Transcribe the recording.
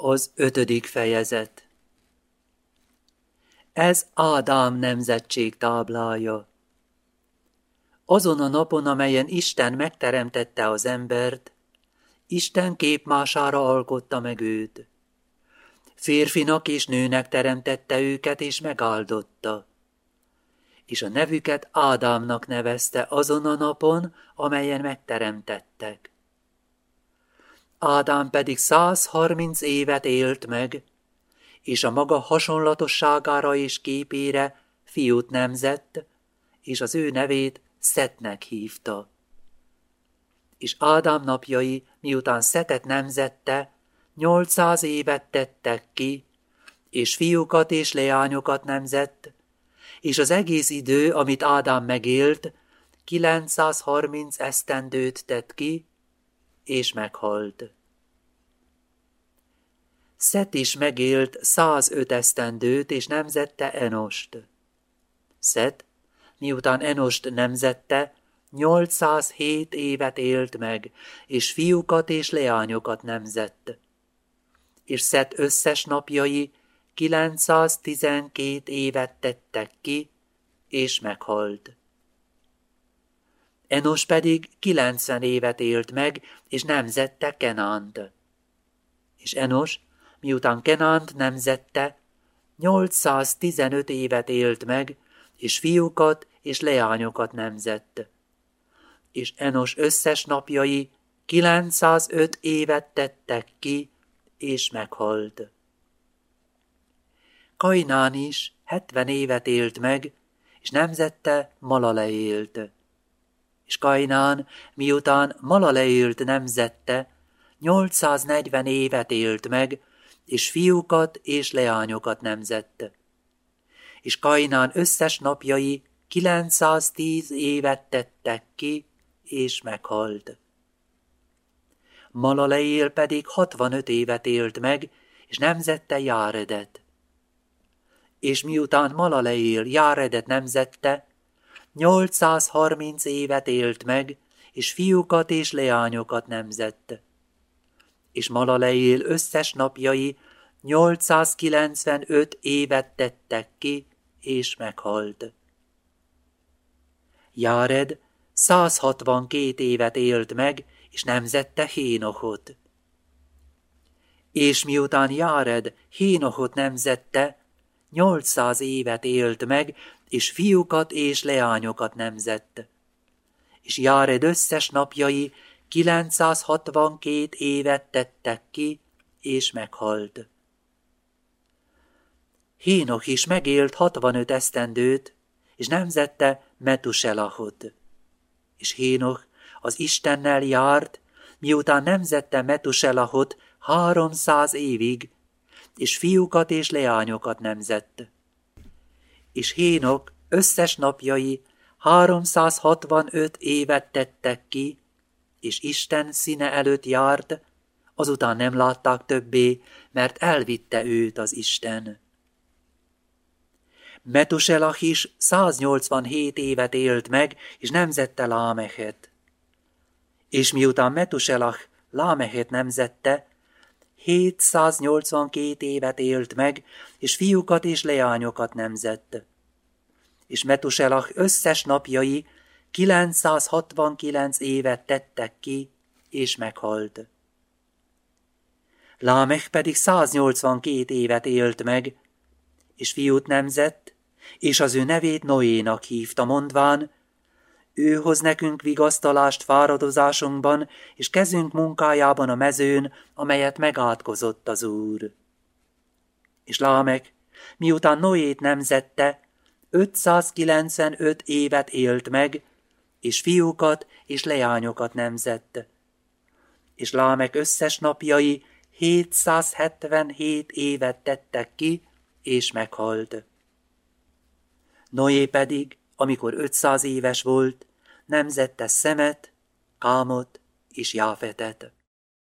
Az ötödik fejezet Ez Ádám nemzetség táblája. Azon a napon, amelyen Isten megteremtette az embert, Isten képmására alkotta meg őt. Férfinak és nőnek teremtette őket, és megáldotta. És a nevüket Ádámnak nevezte azon a napon, amelyen megteremtettek. Ádám pedig 130 évet élt meg, és a maga hasonlatosságára és képére fiút nemzett, és az ő nevét Szetnek hívta. És Ádám napjai, miután Szetet nemzette, 800 évet tettek ki, és fiúkat és leányokat nemzett, és az egész idő, amit Ádám megélt, 930 esztendőt tett ki, és meghalt. Szet is megélt 105 esztendőt, és nemzette Enost. Szet, miután Enost nemzette, 807 évet élt meg, és fiúkat és leányokat nemzett. És Szet összes napjai 912 évet tettek ki, és meghalt. Enos pedig 90 évet élt meg, és nemzette Kenánt. És Enos, miután Kenánt nemzette, 815 évet élt meg, és fiúkat és leányokat nemzett. És Enos összes napjai 905 évet tettek ki, és meghalt. Kainán is 70 évet élt meg, és nemzette Malale élt. És Kainán, miután Malale élt nemzette, 840 évet élt meg, és fiúkat és leányokat nemzett. És Kainán összes napjai 910 évet tettek ki, és meghalt. Malaleél pedig 65 évet élt meg, és nemzette Járedet. És miután Malaleél Járedet nemzette, 830 évet élt meg, és fiúkat és leányokat nemzett. És Malaleél összes napjai 895 évet tettek ki, és meghalt. Járed 162 évet élt meg, és nemzette Hénohot. És miután Járed Hénohot nemzette, 800 évet élt meg, és fiúkat és leányokat nemzett. És Járed összes napjai 962 évet tettek ki, és meghalt. Hénok is megélt 65 esztendőt, és nemzette Metuselahot. És Hénok az Istennel járt, miután nemzette Metuselahot 300 évig, és fiúkat és leányokat nemzett. És Hénok összes napjai 365 évet tettek ki, és Isten színe előtt járt, azután nem látták többé, mert elvitte őt az Isten. Metuselach is 187 évet élt meg, és nemzette Lámechet. És miután Metuselach Lámechet nemzette, 782 évet élt meg, és fiúkat és leányokat nemzett. És Metuselach összes napjai 969 évet tettek ki, és meghalt. Lámech pedig 182 évet élt meg, és fiút nemzett, és az ő nevét Noénak hívta, mondván, ő hoz nekünk vigasztalást fáradozásunkban, és kezünk munkájában a mezőn, amelyet megátkozott az Úr. És Lámek, miután Noét nemzette, 595 évet élt meg, és fiúkat és leányokat nemzett. És Lámek összes napjai 777 évet tettek ki, és meghalt. Noé pedig, amikor 500 éves volt, nemzette szemet, kámot és jáfetet.